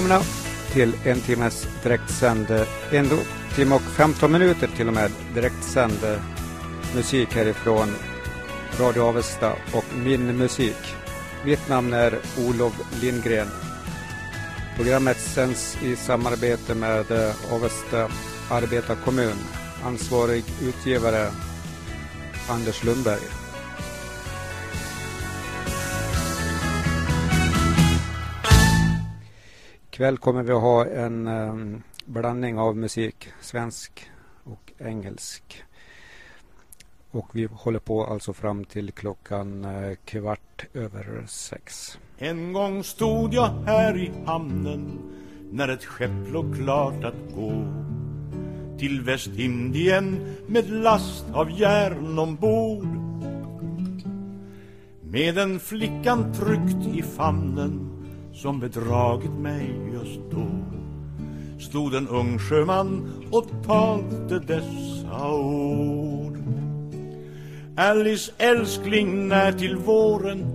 Välkomna till en timmes direktsänd, en timme och 15 minuter till och med direktsänd musik härifrån Radio Avesta och Min Musik. Mitt namn är Olof Lindgren. Programmet sänds i samarbete med Avesta arbetarkommun. Ansvarig utgivare Anders Lundberg. Ikväll kommer vi att ha en um, blandning av musik, svensk och engelsk. Och vi håller på alltså fram till klockan uh, kvart över sex. En gång stod jag här i hamnen när ett skepp låg klart att gå till Västindien med last av järn ombord. Med en flickan tryckt i famnen som bedragit mig just då. Stod en ung sjöman och talte dessa ord. Alice älskling, när till våren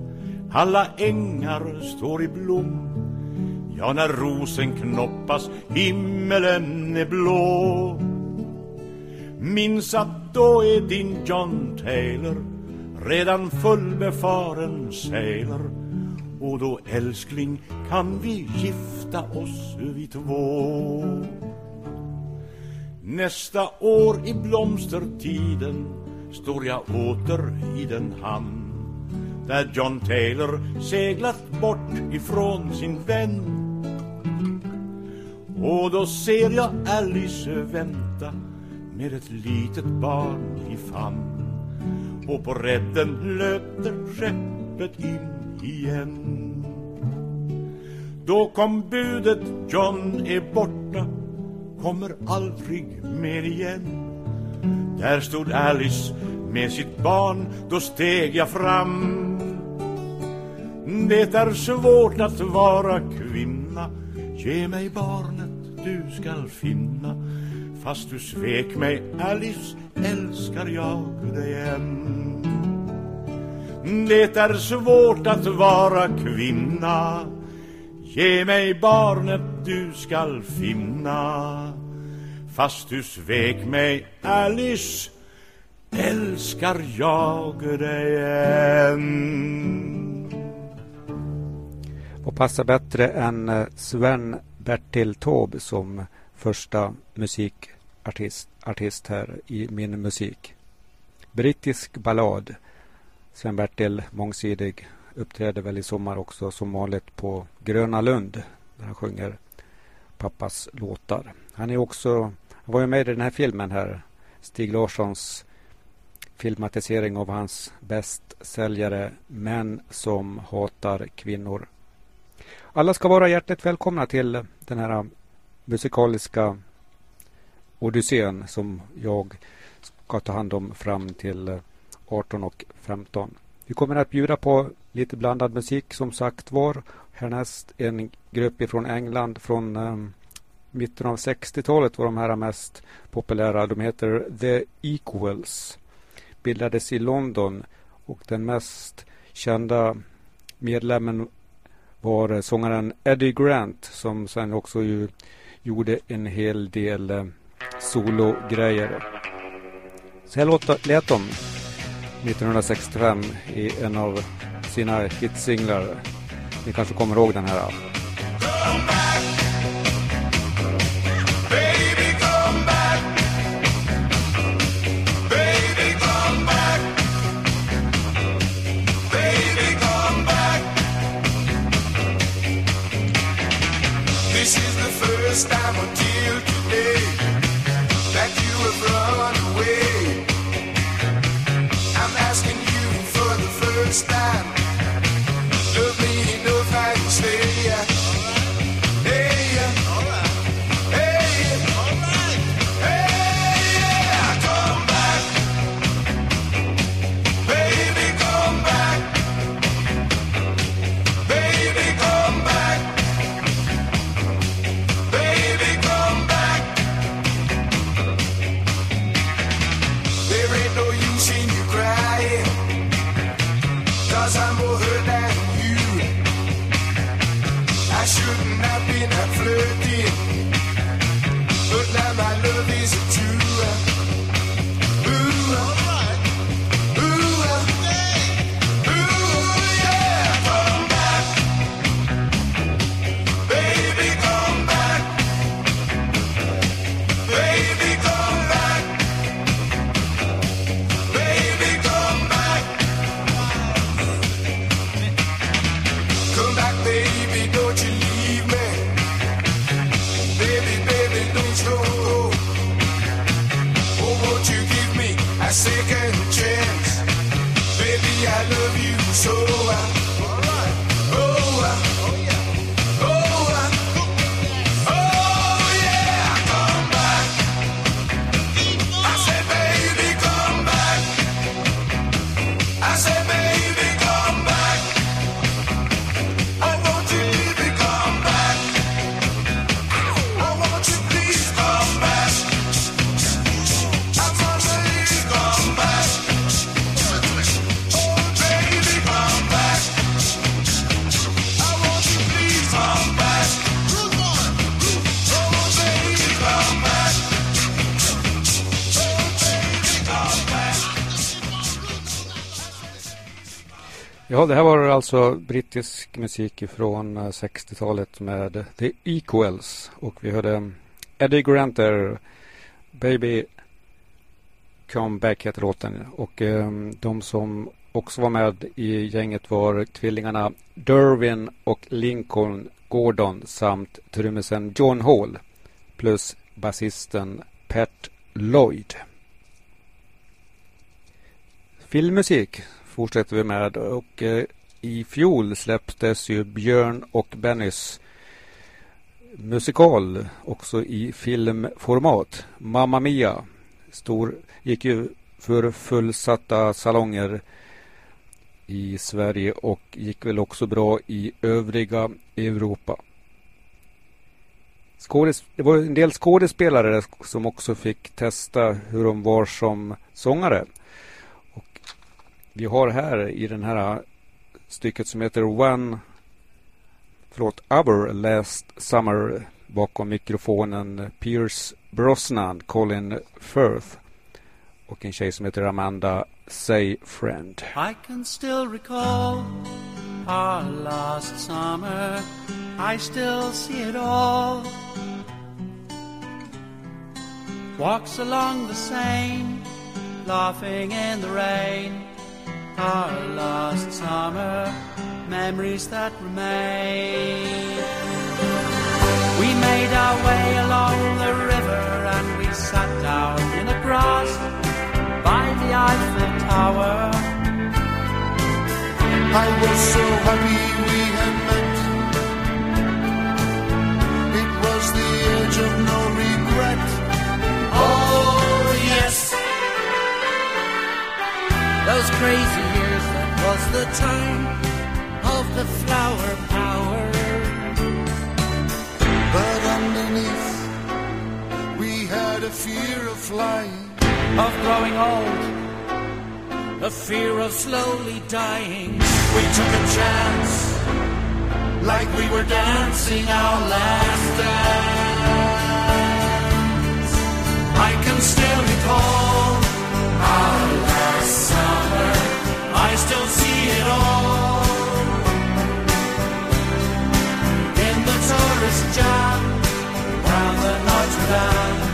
alla ängar står i blom. Ja, när rosen knoppas, himmelen är blå. Minns att då är din John Taylor redan fullbefaren sailor och då älskling kan vi gifta oss vi två Nästa år i blomstertiden står jag åter i den hamn där John Taylor seglat bort ifrån sin vän. Och då ser jag Alice vänta med ett litet barn i famn. Och på rätten löpte skeppet in igen. Då kom budet John är borta Kommer aldrig mer igen. Där stod Alice med sitt barn Då steg jag fram. Det är svårt att vara kvinna Ge mig barnet du skall finna. Fast du svek mig Alice älskar jag dig än det är svårt att vara kvinna. Ge mig barnet du skall finna. Fast du svek mig Alice Älskar jag dig än. Och passar bättre än eh, Sven Bertil Taube som första musikartist artist här i min musik. Brittisk ballad. Sven-Bertil mångsidig uppträder väl i sommar också som vanligt på Gröna Lund där han sjunger pappas låtar. Han är också, han var ju med i den här filmen här, Stig Larssons filmatisering av hans bästsäljare Män som hatar kvinnor. Alla ska vara hjärtligt välkomna till den här musikaliska odyssén som jag ska ta hand om fram till 18 och 15. Vi kommer att bjuda på lite blandad musik som sagt var. Härnäst en grupp ifrån England från um, mitten av 60-talet var de här mest populära. De heter The Equals. Bildades i London och den mest kända medlemmen var sångaren Eddie Grant som sen också ju gjorde en hel del eh, sologrejer. Så här låter, lät de 1965 i en av sina hitsinglar. Ni kanske kommer ihåg den här. Ja, det här var alltså brittisk musik från 60-talet eh, med The Equals. Och vi hörde mm, Eddie Granter, Baby Come Back heter låten. Och eh, de som också var med i gänget var tvillingarna Dervin och Lincoln Gordon samt trummisen John Hall plus basisten Pat Lloyd. Filmmusik fortsätter vi med och eh, i fjol släpptes ju Björn och Bennys musikal också i filmformat. Mamma Mia stor, gick ju för fullsatta salonger i Sverige och gick väl också bra i övriga Europa. Skådes, det var en del skådespelare som också fick testa hur de var som sångare. Vi har här i den här stycket som heter One förlåt, Our Last Summer bakom mikrofonen Pierce Brosnan, Colin Firth och en tjej som heter Amanda Say Friend. I can still recall our last summer. I still see it all. Walks along the Seine, laughing in the rain. Our last summer, memories that remain. We made our way along the river and we sat down in the grass by the Eiffel Tower. I was so happy we had met. It was the age of no Those crazy years, that was the time of the flower power. But underneath, we had a fear of flying. Of growing old, a fear of slowly dying. We took a chance, like we were dancing our last dance. I can still recall our tourist jam round the Notre Dame.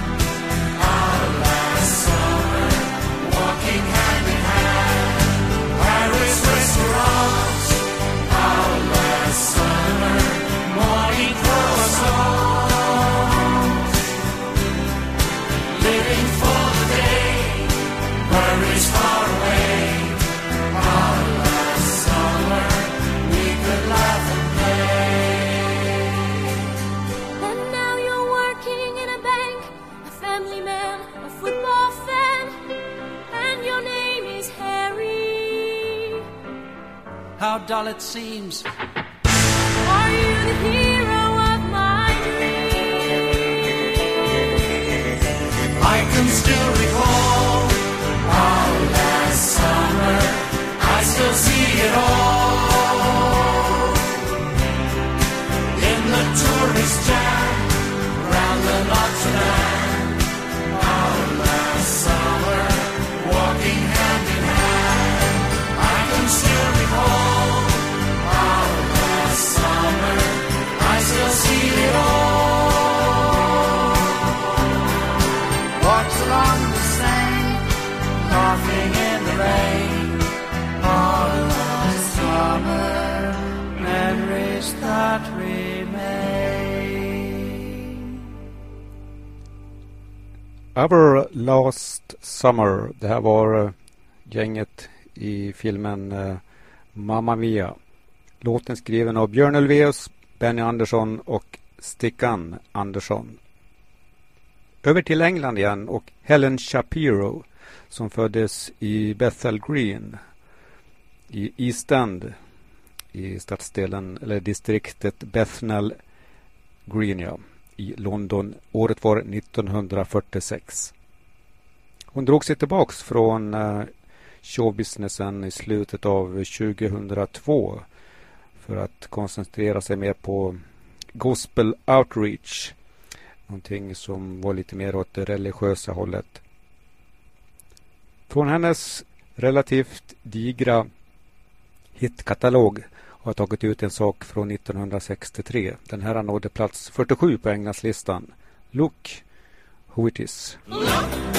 How dull it seems. Are you the hero of my dreams? I can still recall our last summer. I still see it all Our Last Summer. Det här var eh, gänget i filmen eh, Mamma Mia. Låten skriven av Björn Ulvaeus, Benny Andersson och Stickan Andersson. Över till England igen och Helen Shapiro som föddes i Bethel Green i East End i stadsdelen eller distriktet Bethnal Green ja, i London. Året var 1946. Hon drog sig tillbaks från eh, showbusinessen i slutet av 2002 för att koncentrera sig mer på gospel outreach. Någonting som var lite mer åt det religiösa hållet. Från hennes relativt digra hitkatalog och har tagit ut en sak från 1963. Den här nådde plats 47 på Englandslistan. Look who it is. Well,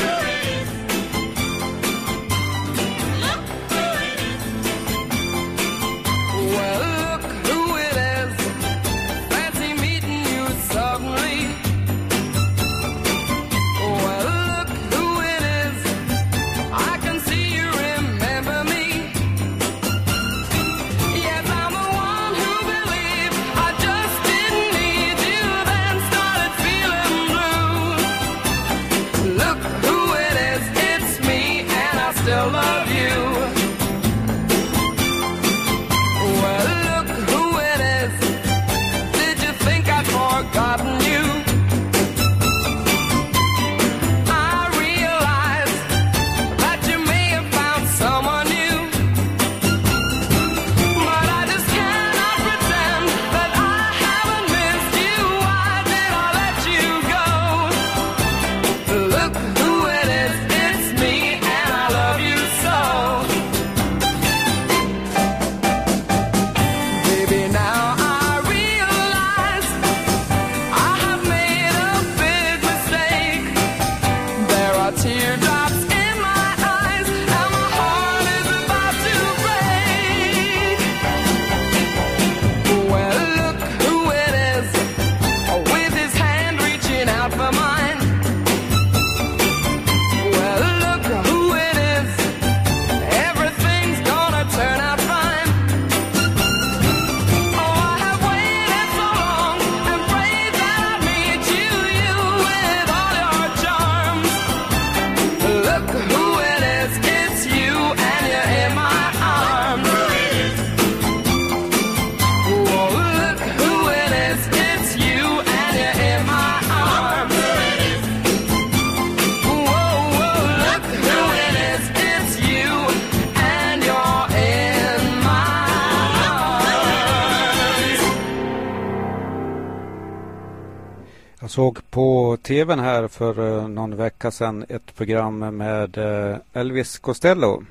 på tvn här för eh, någon vecka sedan ett program med eh, Elvis Costello.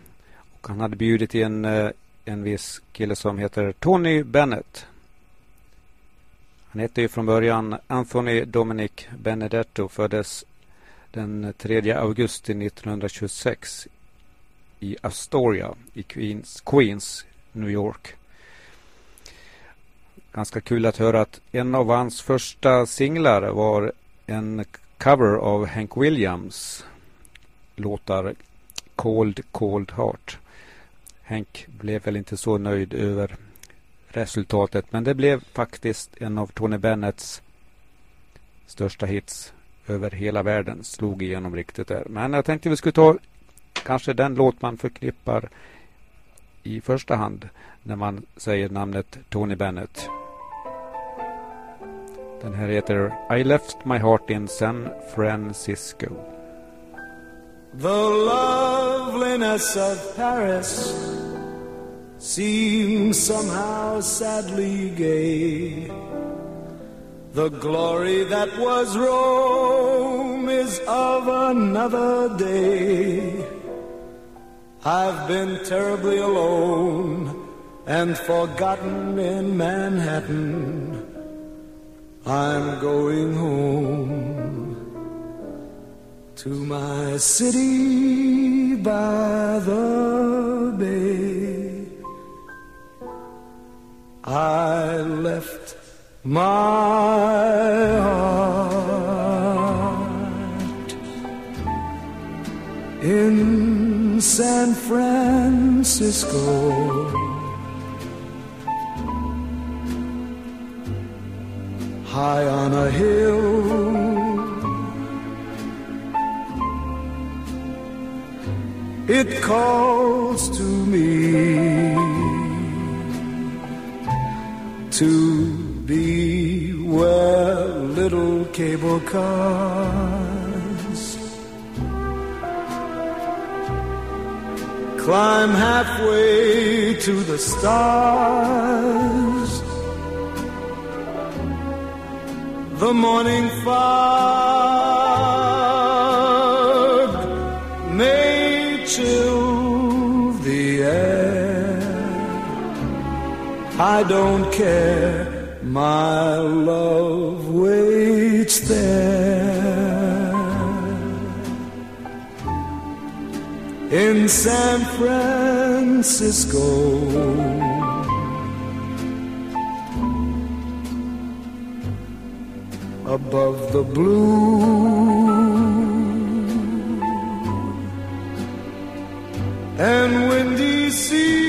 Och han hade bjudit in eh, en viss kille som heter Tony Bennett. Han hette ju från början Anthony Dominic Benedetto. Föddes den 3 augusti 1926 i Astoria i Queens, Queens New York. Ganska kul att höra att en av hans första singlar var en cover av Hank Williams låtar Cold Cold Heart. Hank blev väl inte så nöjd över resultatet men det blev faktiskt en av Tony Bennetts största hits över hela världen. Slog igenom riktigt där. Men jag tänkte vi skulle ta kanske den låt man förknippar i första hand när man säger namnet Tony Bennett. Den här heter I left my heart in San Francisco. The loveliness of Paris seems somehow sadly gay. The glory that was Rome is of another day. I've been terribly alone and forgotten in Manhattan. I'm going home to my city by the bay. I left my heart in San Francisco. High on a hill, it calls to me to be where little cable cars climb halfway to the stars. The morning fog may chill the air. I don't care, my love waits there. In San Francisco. Above the blue and windy sea.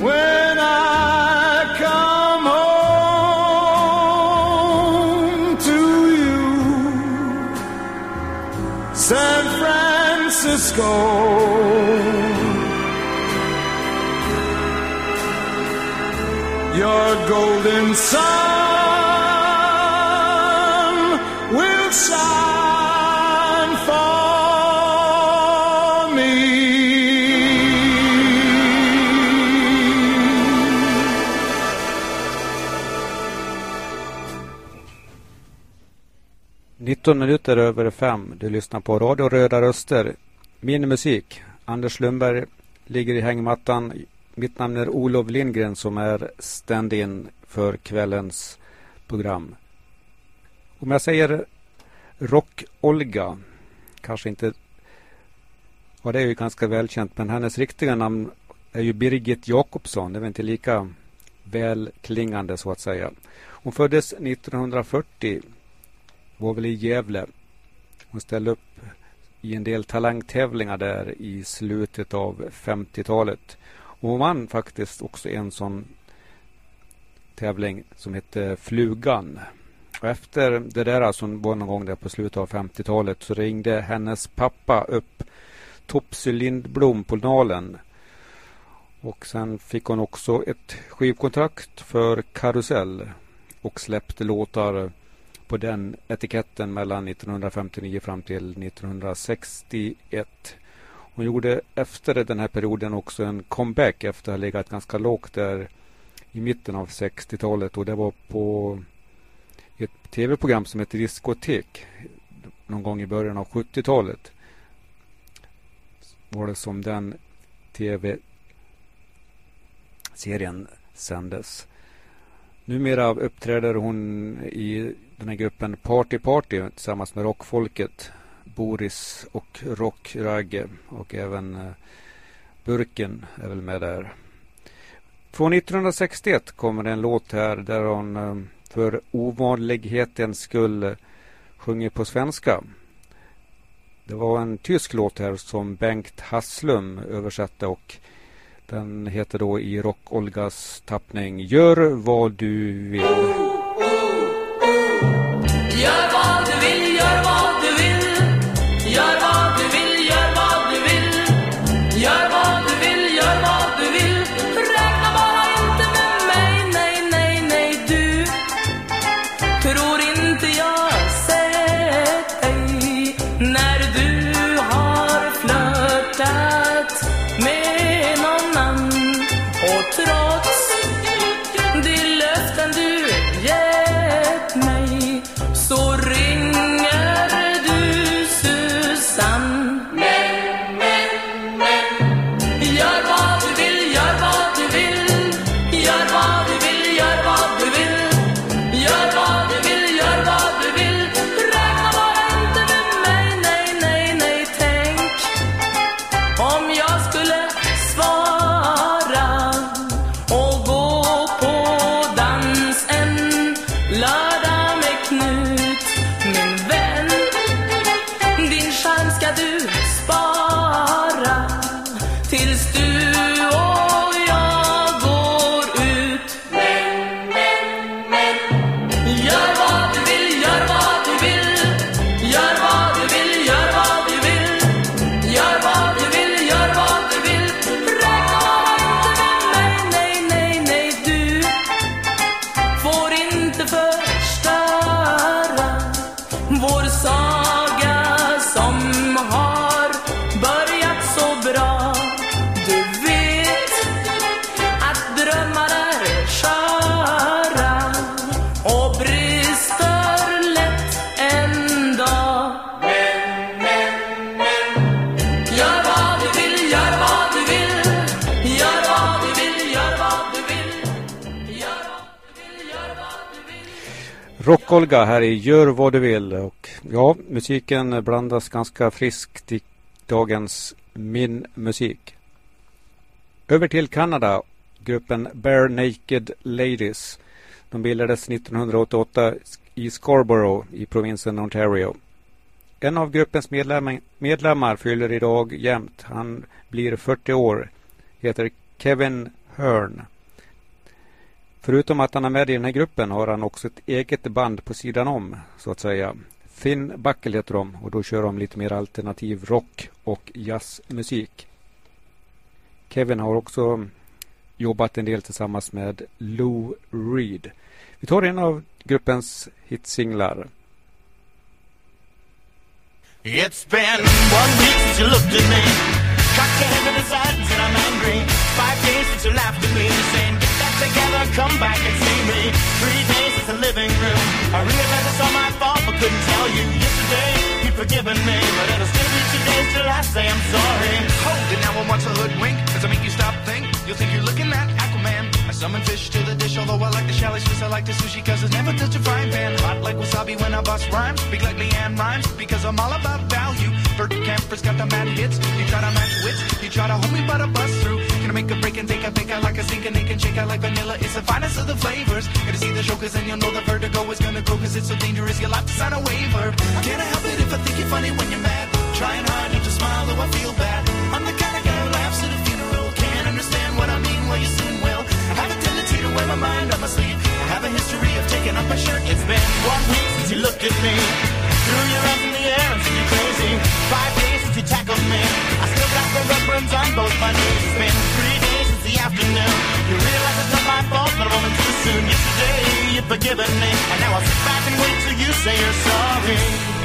When I come home to you, San Francisco. Golden sun will shine for me. Nitton minuter över fem. Du lyssnar på Radio Röda Röster. Min musik. Anders Lundberg ligger i hängmattan. Mitt namn är Olof Lindgren som är stand-in för kvällens program. Om jag säger Rock-Olga, kanske inte... Ja, det är ju ganska välkänt, men hennes riktiga namn är ju Birgit Jakobsson. Det är väl inte lika välklingande så att säga. Hon föddes 1940, var väl i Gävle. Hon ställde upp i en del talangtävlingar där i slutet av 50-talet. Och hon vann faktiskt också en sån tävling som hette Flugan. Och efter det där, alltså hon var någon gång där på slutet av 50-talet, så ringde hennes pappa upp Topsy Lindblom på Nalen. Och sen fick hon också ett skivkontrakt för Karusell och släppte låtar på den etiketten mellan 1959 fram till 1961. Hon gjorde efter den här perioden också en comeback efter att ha legat ganska lågt där i mitten av 60-talet och det var på ett tv-program som heter Diskotek någon gång i början av 70-talet. Var det som den tv-serien sändes. Numera uppträder hon i den här gruppen Party Party tillsammans med rockfolket. Boris och Rock-Ragge och även eh, Burken är väl med där. Från 1961 kommer en låt här där hon eh, för ovanlighetens skull eh, sjunger på svenska. Det var en tysk låt här som Bengt Hasslum översatte och den heter då i Rock-Olgas tappning Gör vad du vill. Rock-Olga här i Gör vad du vill. Och ja, musiken blandas ganska friskt i dagens Min musik. Över till Kanada. Gruppen Bare Naked Ladies. De bildades 1988 i Scarborough i provinsen Ontario. En av gruppens medlemmar, medlemmar fyller idag jämt. Han blir 40 år. Heter Kevin Hearn. Förutom att han är med i den här gruppen har han också ett eget band på sidan om, så att säga. Finn Buckle heter de och då kör de lite mer alternativ rock och jazzmusik. Kevin har också jobbat en del tillsammans med Lou Reed. Vi tar en av gruppens hitsinglar. It's been one week since you looked at me. Cocked your head to the side and said I'm angry. Five days since you laughed at me, saying together, come back and see me. Three days since the living room. I realized it's all my fault, but couldn't tell you. Yesterday, you've forgiven me, but it'll still be two days till I say I'm sorry. Hold it now, I want to hoodwink. Does it make you stop think? You'll think you're looking at Aquaman. I summon fish to the dish, although I like the shallow fish, I like the sushi, cause it's never touch a frying pan. Hot like wasabi when I bust rhymes. Big like Leanne rhymes, because I'm all about value. Bert Camper's got the mad hits. You try to match wits, you try to hold me but I bust through. Gonna make a break and take a fake out like a sink and they can shake out like vanilla. It's the finest of the flavors. Gonna see the show cause then you'll know the vertigo is gonna go cause it's so dangerous you'll have to sign a waiver. Can't I help it if I think you're funny when you're mad? Trying hard not to smile though I feel bad. I'm the kind of guy who laughs at a funeral. Can't understand what I mean, well you soon will. I have a tendency to wear my mind on my sleeve. I have a history of taking off my shirt. It's been one week since you looked at me. Threw your arms in the air and said you're crazy. Five days since you tackled me. I still got the burns on both my knees. It's been three days since the afternoon. You realize it's not my fault, but a moment too soon. Yesterday you've forgiven me, and now I'll sit back and wait till you say you're sorry.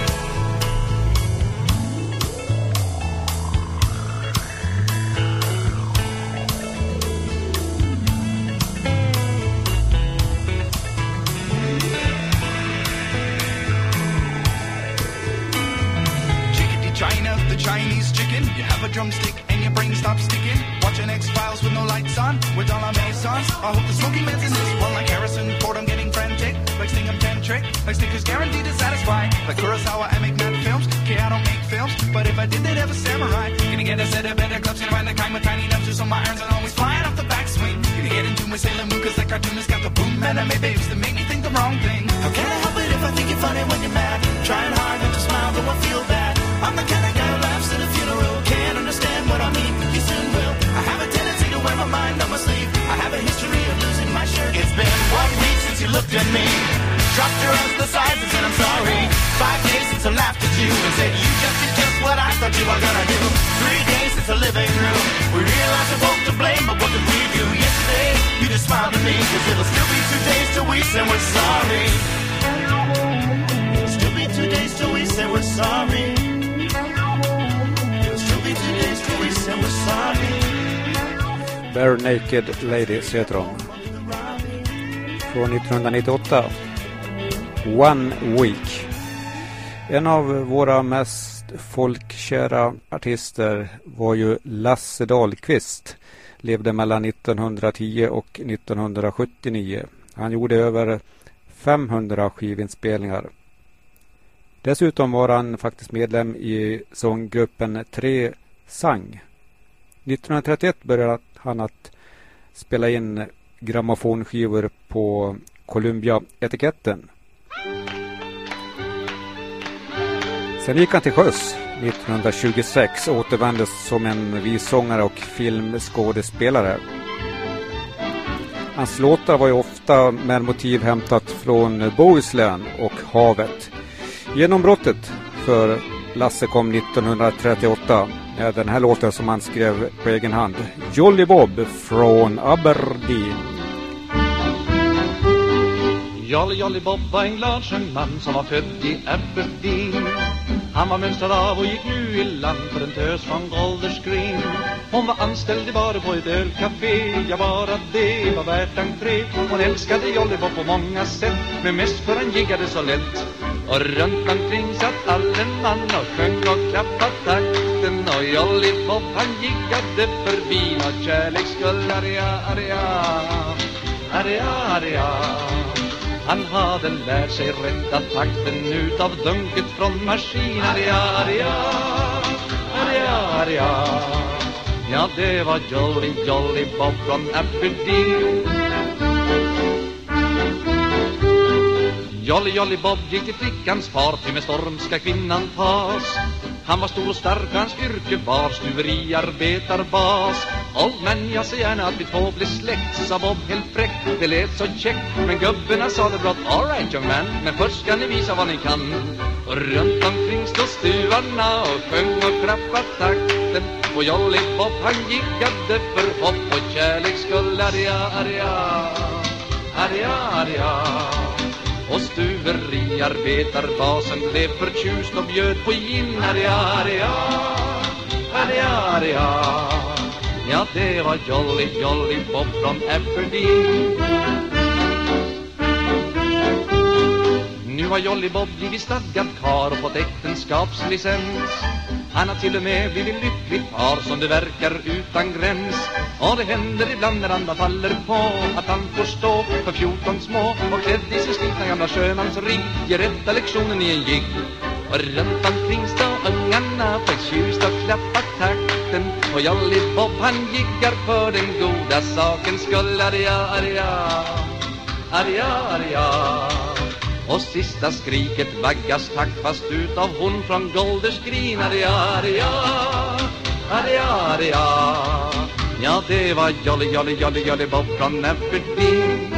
Drumstick and your brain stops sticking. Watching X Files with no lights on, with all our masons. I hope the smoking man's in this one like Harrison Ford. I'm getting frantic, like Stingham Tantric, like Snickers guaranteed to satisfy. Like Kurosawa, I make mad films. Okay, I don't make films, but if I did, they'd have a samurai. Gonna get a set of better clubs, gonna find the kind with tiny nubs, so my irons are always flying off the backswing. Gonna get into my Sailor Moon, cause that cartoonist got the boom anime babes that make me think the wrong thing. How can I help it if I think you're funny when you're mad? Trying hard not to smile, though I feel bad. I'm the kind of guy one week since you looked at me. Dropped your and said I'm sorry. Five days since I laughed at you and said you just did just what I thought you were gonna do. Three days since the living room. We realized we're both to blame, but what did we do? Yesterday, you just smiled at me, cause it'll still be two days till we say we're sorry. Bare Naked Ladies heter. Från 1998. One Week. En av våra mest folkkära artister var ju Lasse Dahlqvist. Levde mellan 1910 och 1979. Han gjorde över 500 skivinspelningar. Dessutom var han faktiskt medlem i sånggruppen Tre Sang. 1931 började han att spela in grammofonskivor på Columbia-etiketten. Sen gick han till sjöss 1926 och återvände som en vissångare och filmskådespelare. Hans låtar var ju ofta med motiv hämtat från Bohuslän och havet. Genombrottet för Lasse kom 1938 med den här låten som han skrev på egen hand. Jolly Bob från Aberdeen. Jolly Jolly Bob var en glad man som var född i Aberdeen. Han var mönstrad av och gick nu i land för en tös från Golders Green. Hon var anställd i bar på ett ölcafé, ja bara det var värt entré. Hon älskade Jolly Bob på många sätt, men mest för han giggade så lätt. Och runt omkring satt alle man och sjöng och klappade takten. Och Jolly Bob han giggade förbi och kärlek skull, arja, arja Arja, arja han hade lärt sig rätta takten utav dunket från maskin Arja, arja, arja, arja Ja, det var Jolly Jolly Bob från Aberdeen. Jolly Jolly Bob gick till flickans far Ty med storm ska kvinnan tas. Han var stor och stark och hans yrke var stuveriarbetarbas Old man, jag ser gärna att vi två blir släkt Sa Bob helt fräck, det lät så käckt Men gubbarna sa det blott All right young man, men först ska ni visa vad ni kan. Och runt omkring stod stuvarna och sjöng och klappade takten. Och Jolly Bob han gickade för hopp och kärleks skull Arja, arja, arja, arja och stuveriarbetarbasen blev förtjust och bjöd på gin. Arja, arja, arja, arja Ja, det var Jolly Jolly Bob från Aberdeen. Nu har Jolly Bob blivit stadgad kar och fått äktenskapslicens. Han har till och med blivit lycklig par som det verkar utan gräns. Och det händer ibland när andra faller på Att han får stå för fjorton små. Och klädd i sin slitna gamla sjömansring Ger rätta lektionen i en jigg Och runt omkring står ungarna förtjust och klappar takten. Och Jolly Bob han jiggar för den goda sakens skull. Arja, arja, arja, arja och sista skriket vaggas taktfast utav hon från Golders Green Aria, aria, aria, Ja, det var Jolly, Jolly, Jolly, Jolly Bob från Aberdeen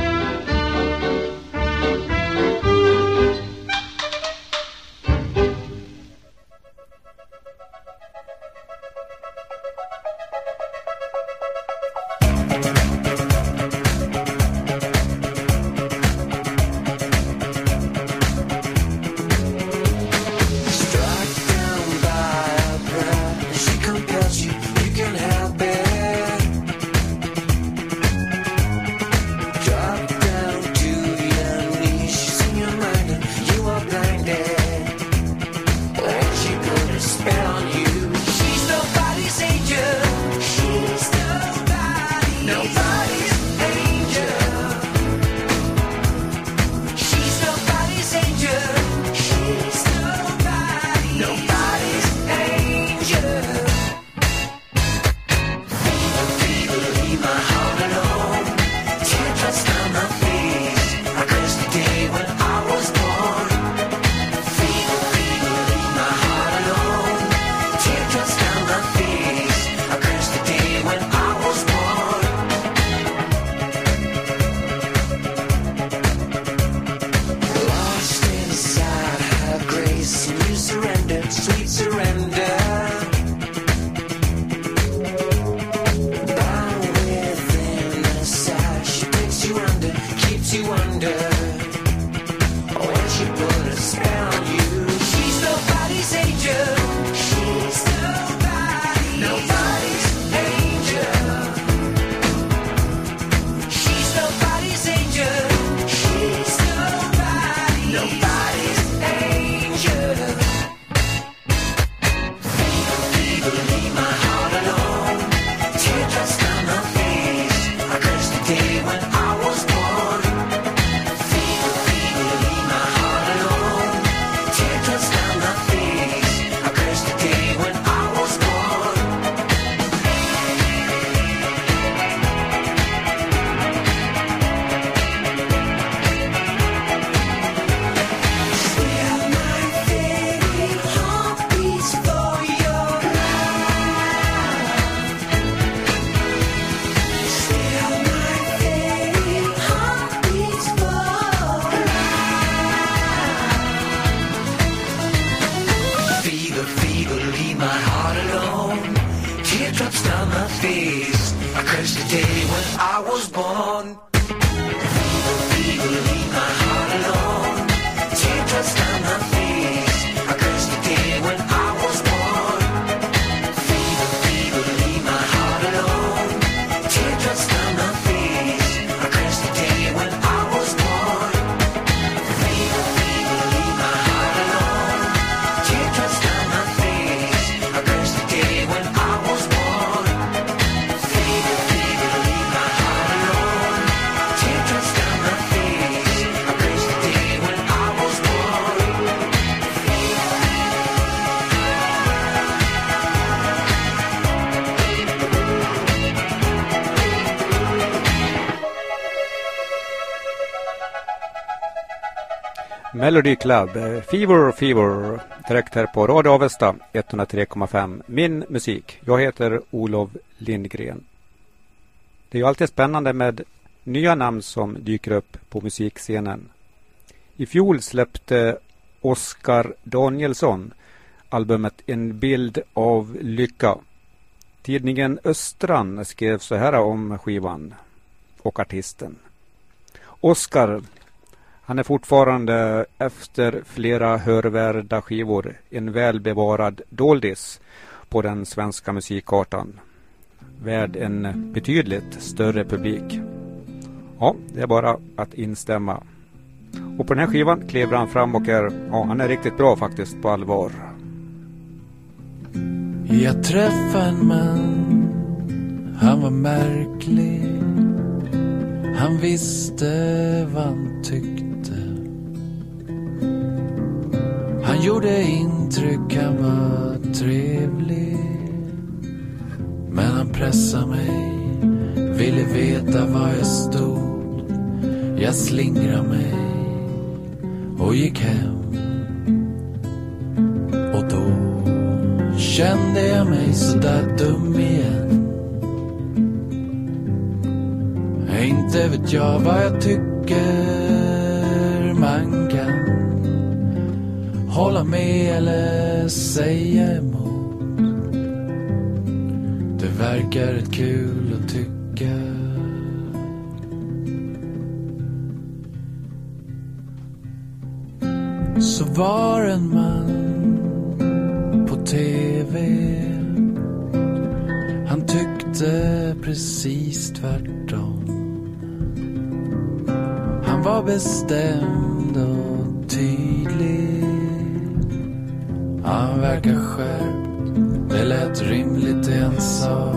Melody Club, eh, Fever Fever, direkt här på Radio Avesta 103,5. Min musik. Jag heter Olof Lindgren. Det är ju alltid spännande med nya namn som dyker upp på musikscenen. I fjol släppte Oskar Danielsson albumet En bild av lycka. Tidningen Östran skrev så här om skivan och artisten. Oskar, han är fortfarande efter flera hörvärda skivor en väl bevarad doldis på den svenska musikkartan. Värd en betydligt större publik. Ja, det är bara att instämma. Och på den här skivan kliver han fram och är, ja, han är riktigt bra faktiskt på allvar. Jag träffade en man, han var märklig. Han visste vad han tyckte. Han gjorde intryck, han var trevlig. Men han pressade mig, ville veta var jag stod. Jag slingrade mig och gick hem. Och då kände jag mig så där dum igen. Inte vet jag vad jag tycker man hålla med eller säga emot. Det verkar rätt kul att tycka. Så var en man på TV. Han tyckte precis tvärtom. Han var bestämd och verkar skärpt. Det lät rimligt det han sa.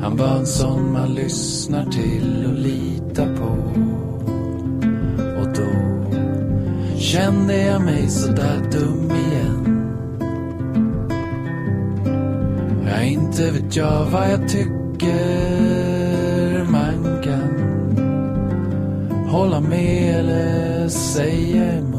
Han var en sån man lyssnar till och litar på. Och då kände jag mig så där dum igen. Ja, inte vet jag vad jag tycker man kan hålla med eller säga emot.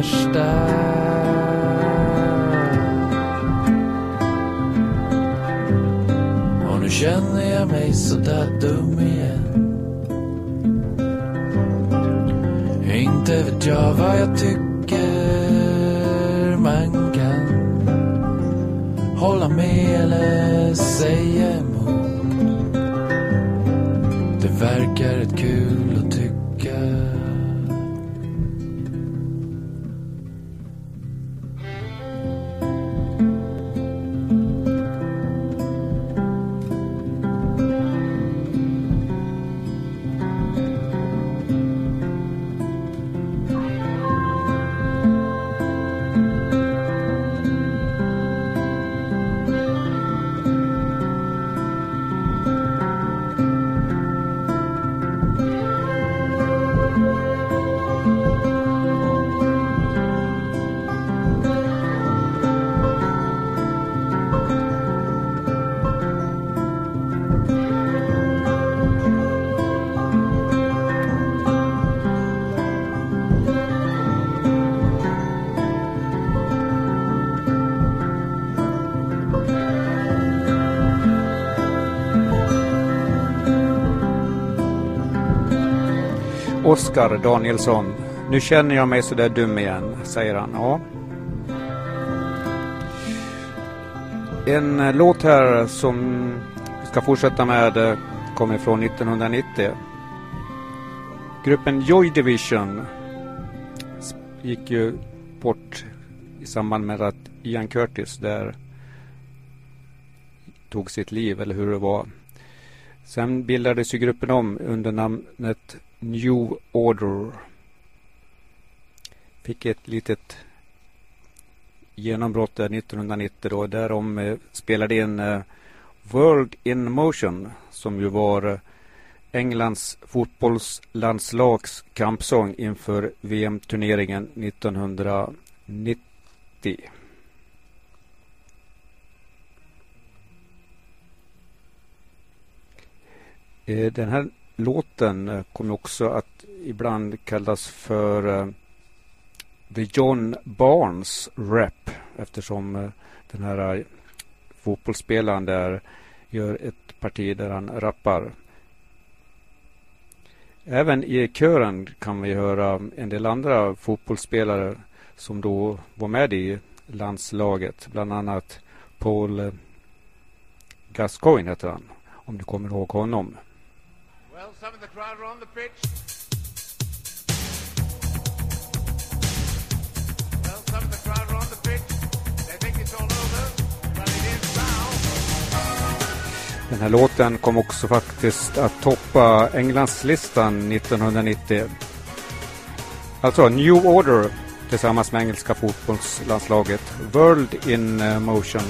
Värsta Och nu känner jag mig så där dum igen Inte vet jag vad jag tycker man kan hålla med eller säga emot. Det verkar ett Oskar Danielsson. Nu känner jag mig så där dum igen, säger han. Ja. En eh, låt här som vi ska fortsätta med eh, kommer från 1990. Gruppen Joy Division gick ju bort i samband med att Ian Curtis där tog sitt liv, eller hur det var. Sen bildades ju gruppen om under namnet New Order. Fick ett litet genombrott där 1990 då, där de eh, spelade in eh, World in Motion som ju var eh, Englands fotbollslandslags kampsång inför VM-turneringen 1990. Eh, den här låten eh, kommer också att ibland kallas för eh, The John Barnes Rap eftersom eh, den här fotbollsspelaren där gör ett parti där han rappar. Även i kören kan vi höra en del andra fotbollsspelare som då var med i landslaget. Bland annat Paul Gascoigne heter han, om du kommer ihåg honom. Well, some of the crowd are on the pitch. Well, some of the crowd are on the pitch. They think it's all over, but it is now. Den här låten kom också faktiskt att toppa Englandslistan 1990. Alltså New Order tillsammans med engelska fotbollslandslaget World in Motion.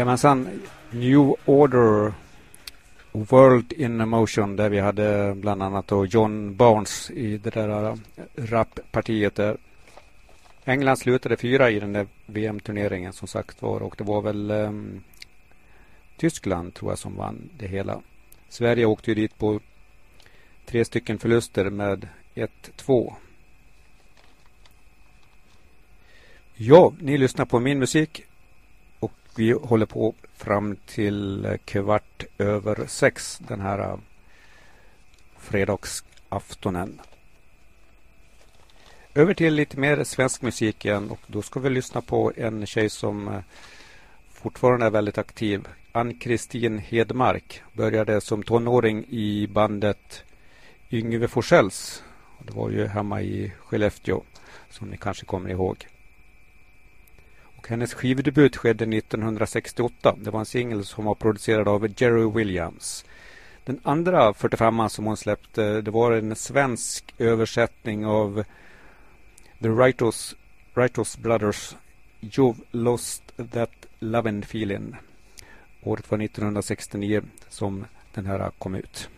Jajamensan, New Order World in Motion där vi hade bland annat då John Barnes i det där eh, rappartiet där. England slutade fyra i den där VM-turneringen som sagt var och det var väl um, Tyskland tror jag som vann det hela. Sverige åkte ju dit på tre stycken förluster med 1-2. Ja, ni lyssnar på min musik vi håller på fram till eh, kvart över sex den här eh, fredagsaftonen. Över till lite mer svensk musik igen och då ska vi lyssna på en tjej som eh, fortfarande är väldigt aktiv. Ann-Kristin Hedmark började som tonåring i bandet Yngve Forsells. Det var ju hemma i Skellefteå som ni kanske kommer ihåg. Hennes skivdebut skedde 1968. Det var en singel som var producerad av Jerry Williams. Den andra 45an som hon släppte det var en svensk översättning av The Writers, Writers Brothers You've Lost That Lovin' Feeling. Året var 1969 som den här kom ut.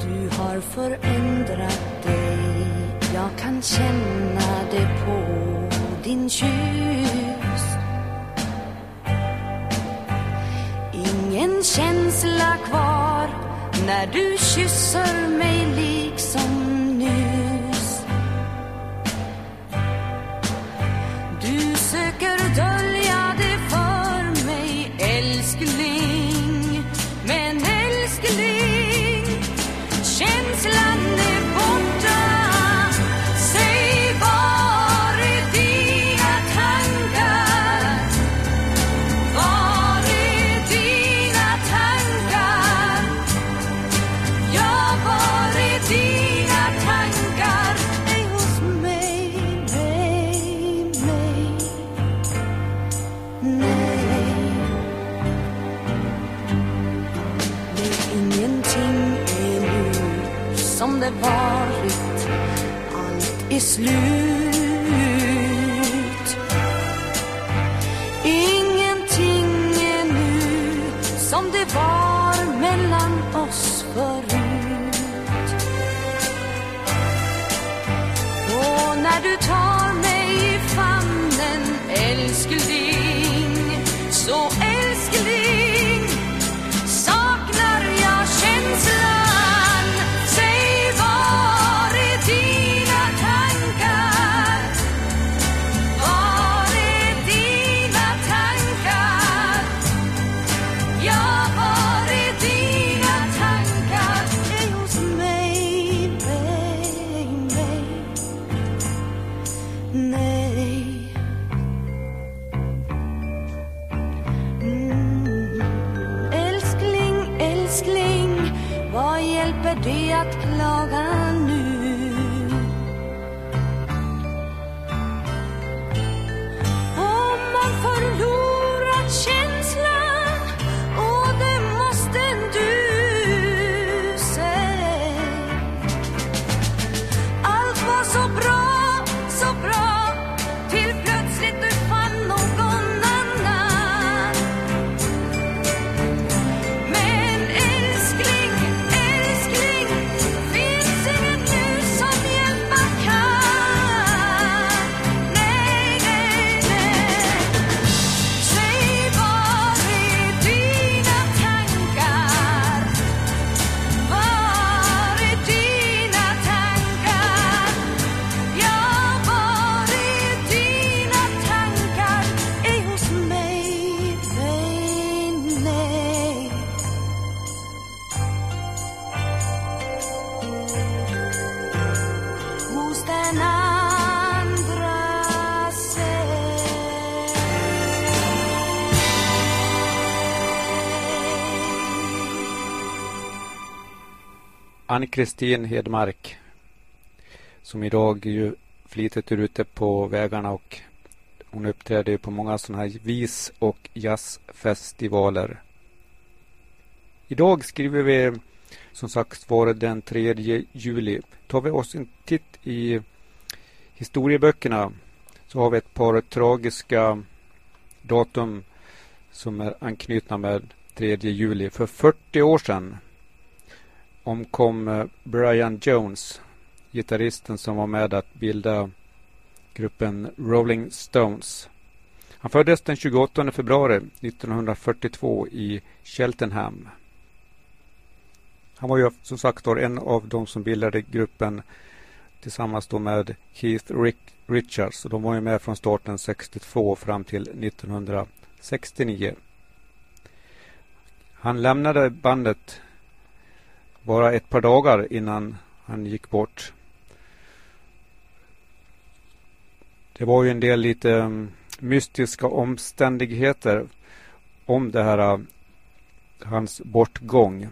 Du har förändrat dig jag kan känna det på din kyss. Ingen känsla kvar när du kysser mig liksom nyss. Du söker dölja det för mig älskling. Men älskling Känslan är varit. Allt är slut. Ingenting är nu som det var mellan oss förut. Och när du tar Ann-Kristin Hedmark som idag ju flitigt är ute på vägarna och hon uppträder ju på många sådana här vis och jazzfestivaler. Idag skriver vi som sagt var den 3 juli. Tar vi oss en titt i historieböckerna så har vi ett par tragiska datum som är anknutna med 3 juli. För 40 år sedan omkom eh, Brian Jones, gitarristen som var med att bilda gruppen Rolling Stones. Han föddes den 28 februari 1942 i Cheltenham. Han var ju som sagt en av de som bildade gruppen tillsammans då med Keith Rick Richards. Och de var ju med från starten 62 fram till 1969. Han lämnade bandet bara ett par dagar innan han gick bort. Det var ju en del lite mm, mystiska omständigheter om det här äh, hans bortgång.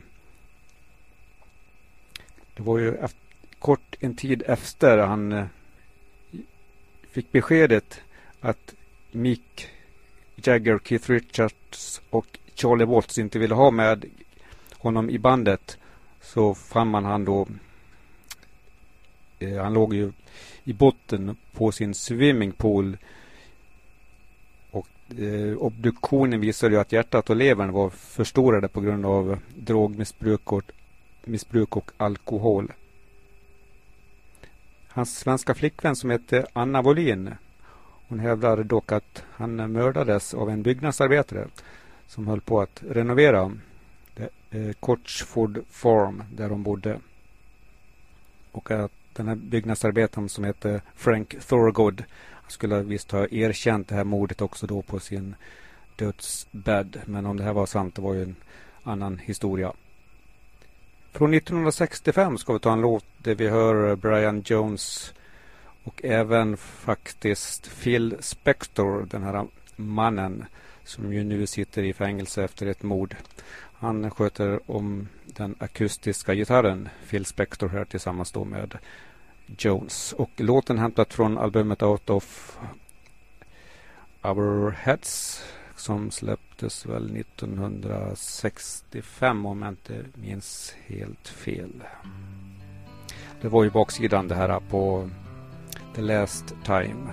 Det var ju efter, kort en tid efter han äh, fick beskedet att Mick Jagger, Keith Richards och Charlie Watts inte ville ha med honom i bandet så fann man han då eh, han låg ju i botten på sin swimmingpool och eh, obduktionen visade ju att hjärtat och levern var förstorade på grund av drogmissbruk och, missbruk och alkohol. Hans svenska flickvän som hette Anna Wåhlin hon hävdar dock att han mördades av en byggnadsarbetare som höll på att renovera Coachford eh, Farm där de bodde. Och att den här byggnadsarbetaren som hette Frank Thorgood skulle visst ha erkänt det här mordet också då på sin dödsbädd. Men om det här var sant, det var ju en annan historia. Från 1965 ska vi ta en låt där vi hör Brian Jones och även faktiskt Phil Spector, den här mannen som ju nu sitter i fängelse efter ett mord. Han sköter om den akustiska gitarren, Phil Spector här tillsammans då med Jones. Och låten hämtat från albumet Out of Our Heads som släpptes väl 1965 om jag inte minns helt fel. Det var ju baksidan det här på The Last Time.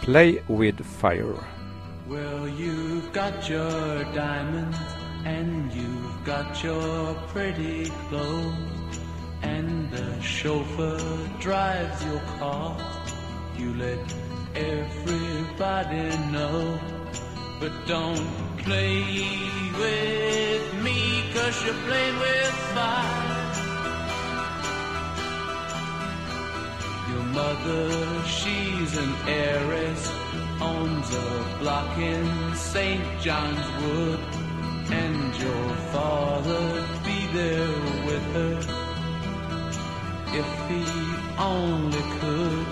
Play with Fire. Well, you've got your diamonds and you've got your pretty clothes, and the chauffeur drives your car. You let everybody know, but don't play with me, cause you're playing with fire. Your mother, she's an heiress, owns a block in St. John's Wood, your father'd be there with her if he only could.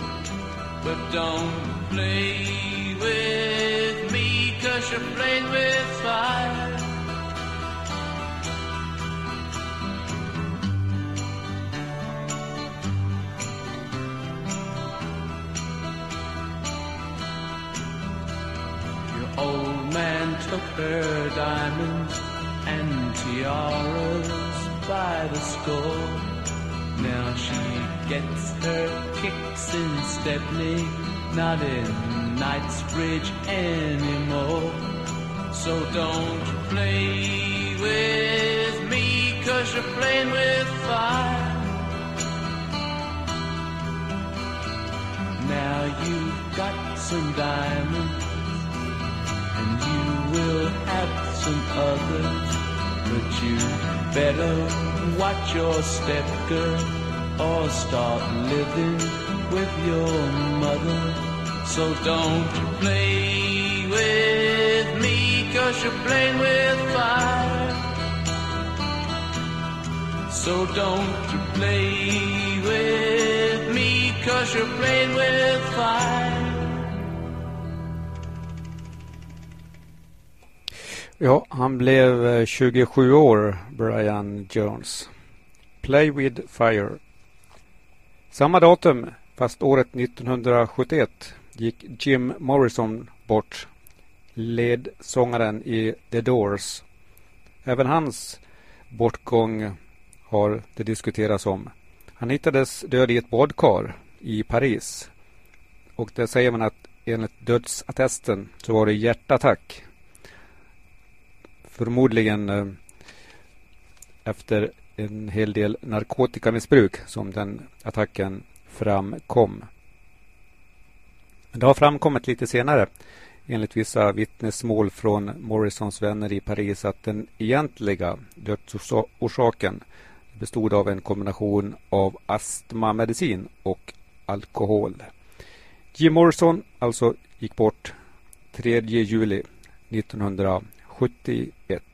But don't play with me, cause you're playing with fire. Your old man took her tiaras by the score. Now she gets her kicks in Stepney, not in Knightsbridge anymore. So don't play with me, cause you're playing with fire. Now you've got some diamonds and you will have some others. But you better watch your step, girl, or start living with your mother. So don't you play with me, cause you're playing with fire. So don't you play with me, cause you're playing with fire. Ja, han blev eh, 27 år, Brian Jones. Play with Fire. Samma datum, fast året 1971, gick Jim Morrison bort. Ledsångaren i The Doors. Även hans bortgång har det diskuterats om. Han hittades död i ett badkar i Paris. Och där säger man att enligt dödsattesten så var det hjärtattack. Förmodligen eh, efter en hel del narkotikamissbruk som den attacken framkom. Det har framkommit lite senare enligt vissa vittnesmål från Morrisons vänner i Paris att den egentliga dödsorsaken bestod av en kombination av astmamedicin och alkohol. Jim Morrison alltså gick bort 3 juli 1971.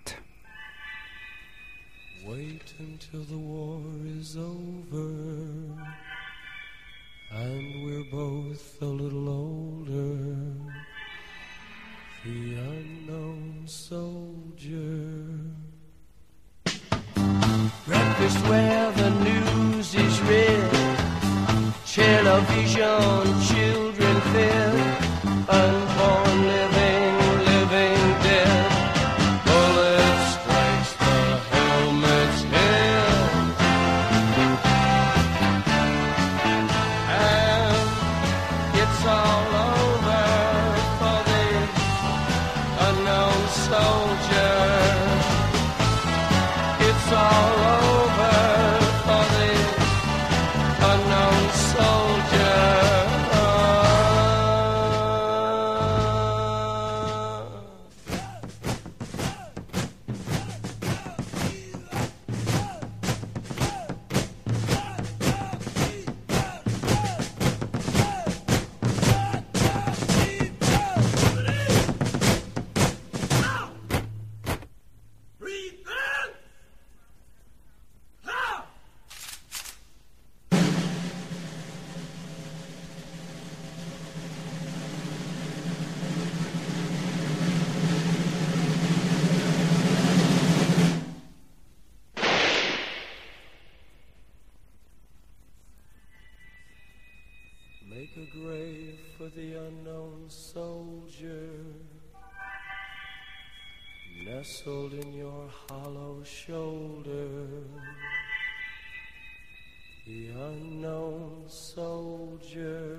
Wait until the war is over and we're both a little older. The unknown soldier. Breakfast where the news is read. Television, children fed. The unknown soldier. Nestled in your hollow shoulder. The unknown soldier.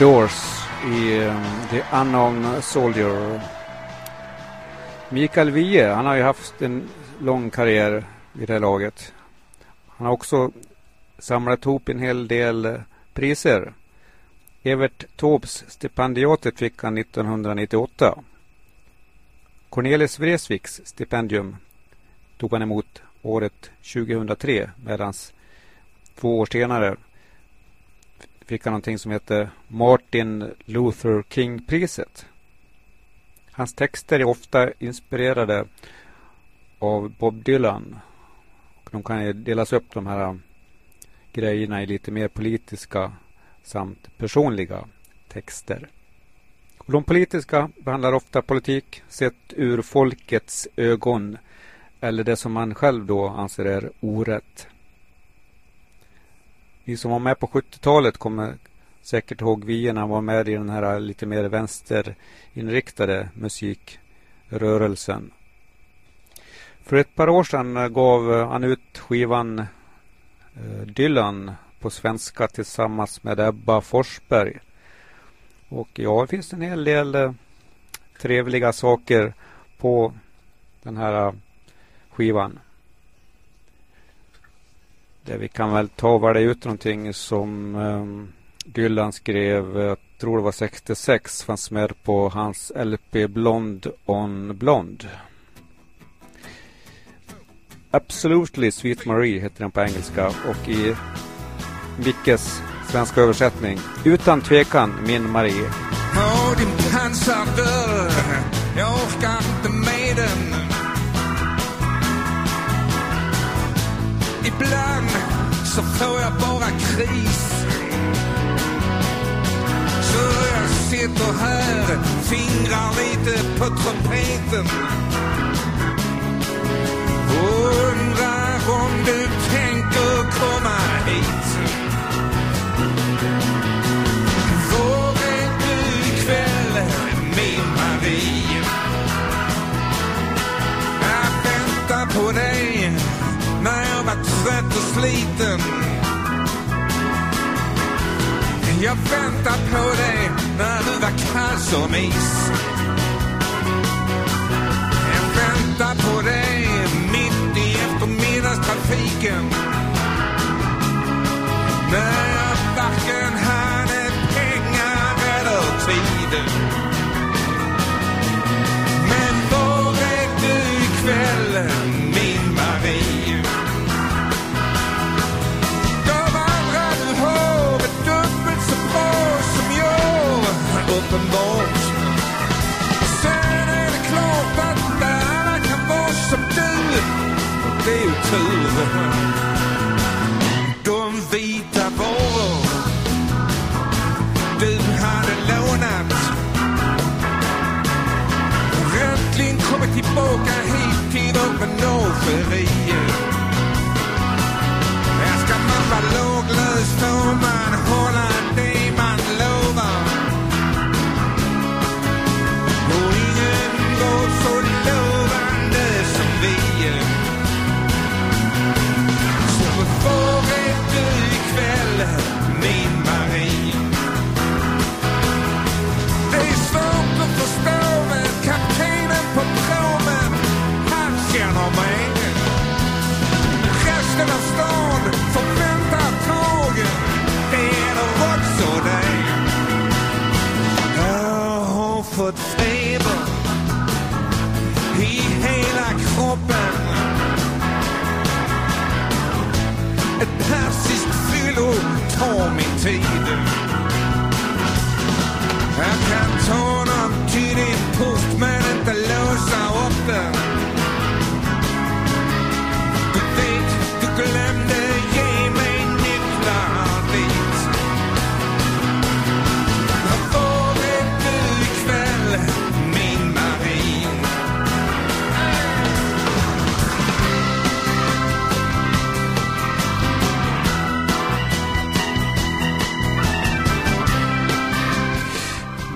Doors i eh, The Unknown Soldier. Mikael Wiehe, han har ju haft en lång karriär i det här laget. Han har också samlat ihop en hel del eh, priser. Evert Taubes stipendiatet fick han 1998. Cornelis Vreeswijks stipendium tog han emot året 2003 medan två år senare fick han någonting som heter Martin Luther King-priset. Hans texter är ofta inspirerade av Bob Dylan. Och de kan delas upp de här grejerna i lite mer politiska samt personliga texter. Och de politiska behandlar ofta politik sett ur folkets ögon eller det som man själv då anser är orätt. Ni som var med på 70-talet kommer säkert ihåg Wiehe när han var med i den här lite mer vänsterinriktade musikrörelsen. För ett par år sedan gav han ut skivan eh, Dylan på svenska tillsammans med Ebba Forsberg. Och ja, det finns en hel del eh, trevliga saker på den här eh, skivan. Där vi kan väl ta och välja ut någonting som um, Gyllan skrev, jag tror det var 66, fanns med på hans LP Blond on Blond. Absolutely Sweet Marie heter den på engelska och i Mickes svenska översättning Utan tvekan min Marie. Åh, din pansardörr, jag orkar inte med den. Ibland så får jag bara kris. Så jag sitter här, fingrar lite på trumpeten. Undrar om du tänker komma hit. Sliten. Jag väntar på dig när du var kall som is. Jag väntar på dig mitt i eftermiddagstrafiken. När jag varken hade pengar eller tid. qui beau qu'un hippie dans un me.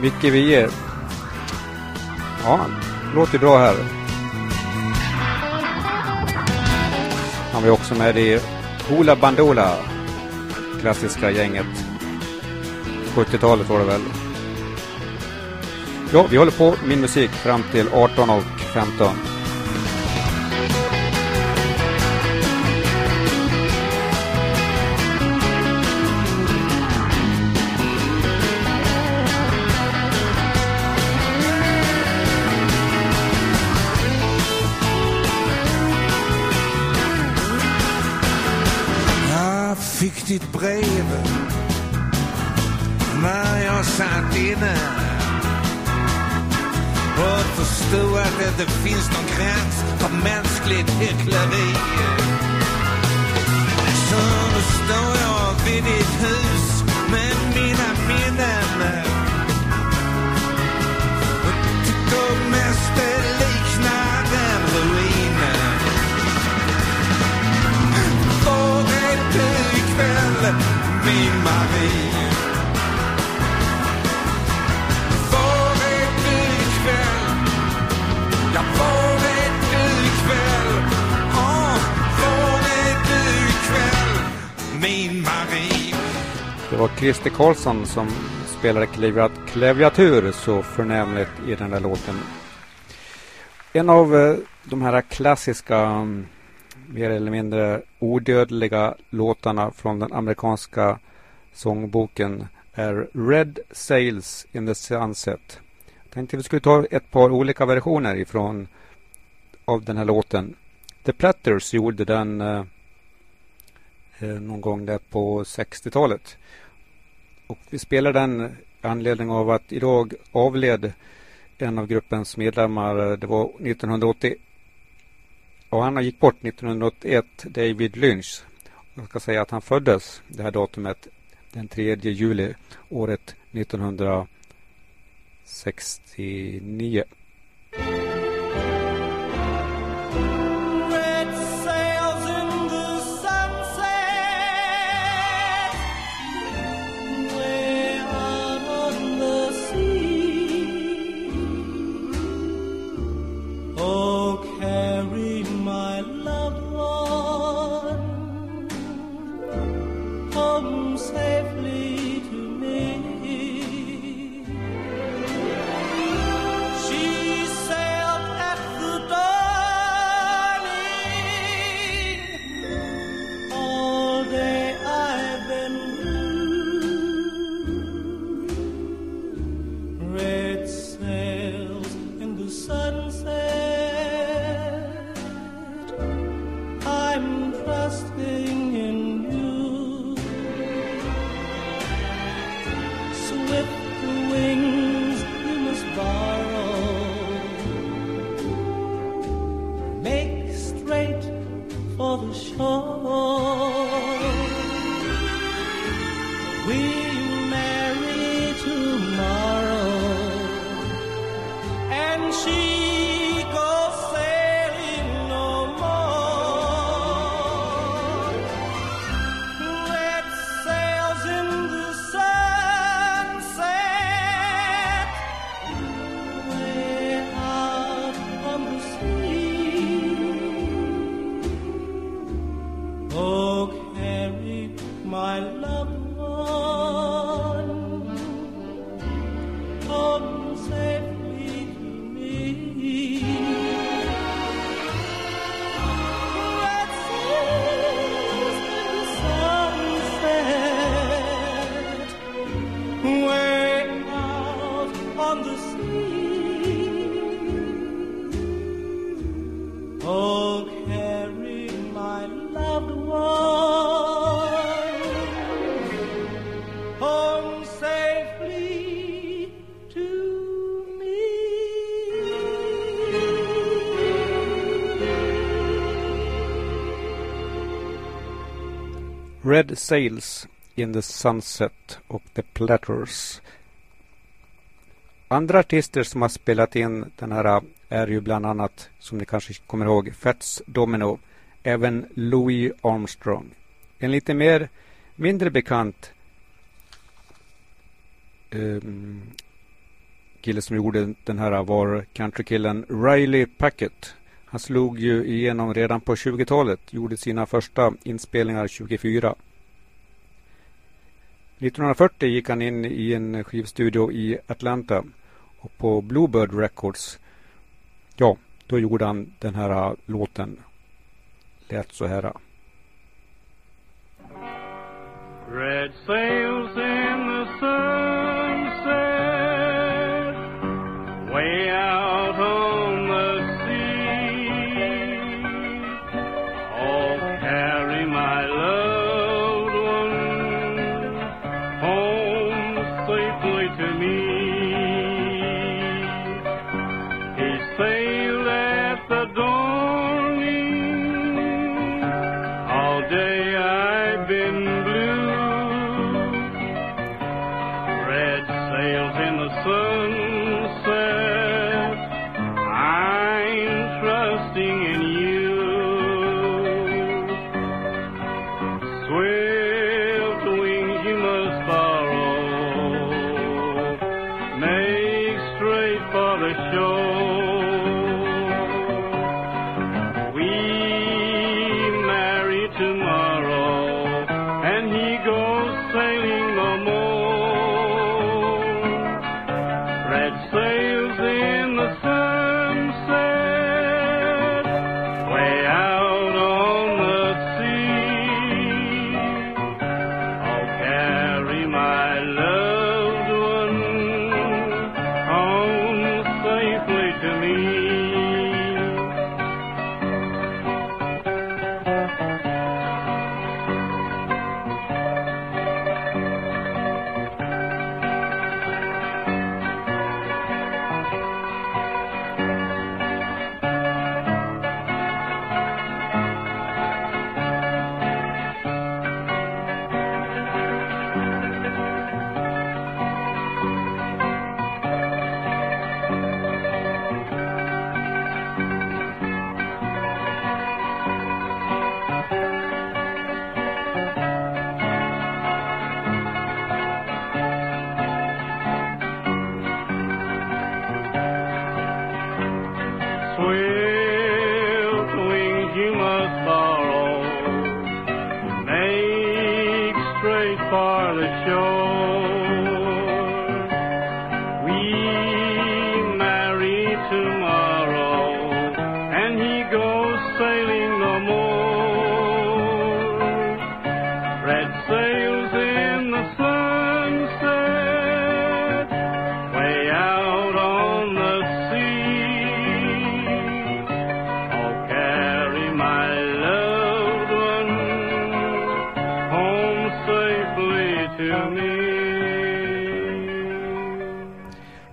Micke Wiehe. Ja, låter bra här. Han var ju också med i Hoola Bandoola. Klassiska gänget. 70-talet var det väl. Ja, vi håller på min musik fram till 18 och 15. Christer Karlsson som spelade klaviat- klaviatur så förnämligt i den där låten. En av eh, de här klassiska, mm, mer eller mindre odödliga låtarna från den amerikanska sångboken är Red Sails in the Sunset. Jag tänkte vi skulle ta ett par olika versioner ifrån av den här låten. The Platters gjorde den eh, eh någon gång där på 60-talet. Och vi spelar den anledning av att idag avled en av gruppens medlemmar. Det var 1980. Och han gick bort 1981, David Lynch. Jag ska säga att han föddes det här datumet den 3 juli året 1969. Shore. We Red Sails in the Sunset och The Platters. Andra artister som har spelat in den här är ju bland annat, som ni kanske kommer ihåg, Fats Domino, även Louis Armstrong. En lite mer mindre bekant um, kille som gjorde den här var countrykillen Riley Packett. Han slog ju igenom redan på 20-talet, gjorde sina första inspelningar 24. 1940 gick han in i en skivstudio i Atlanta och på Bluebird Records, ja, då gjorde han den här äh, låten. Lät så här. Red sails in the sun He sailed at the dawning.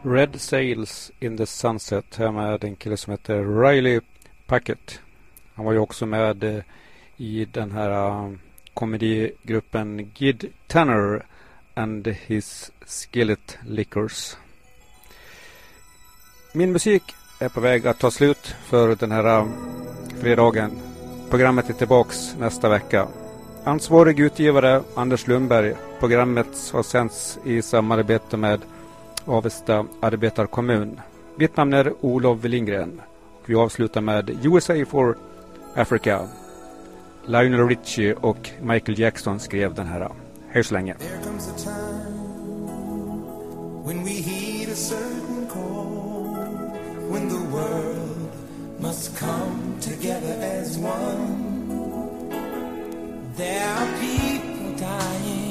Red Sails in the Sunset här med en kille som heter Riley Packett. Han var ju också med eh, i den här um, komedigruppen Gid Tanner and his Skillet Lickers. Min musik är på väg att ta slut för den här um, fredagen. Programmet är tillbaks nästa vecka. Ansvarig utgivare Anders Lundberg. Programmet har sänds i samarbete med Avesta arbetarkommun. Mitt namn är Olof Lindgren. Och vi avslutar med USA for Africa. Lionel Richie och Michael Jackson skrev den här. Hej så länge. There comes a time when we heed a certain call, when the world must come together as one. There are people dying.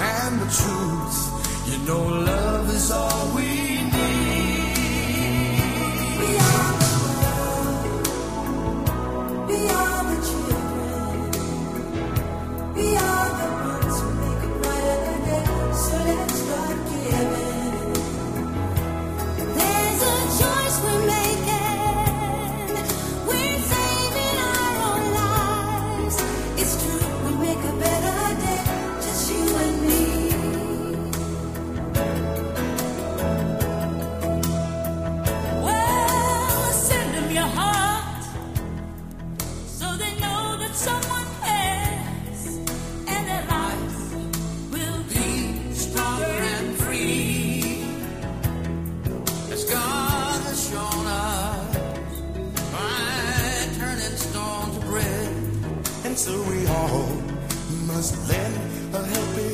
and the truth, you know, love is all we stone to bread. And so we all must lend a helping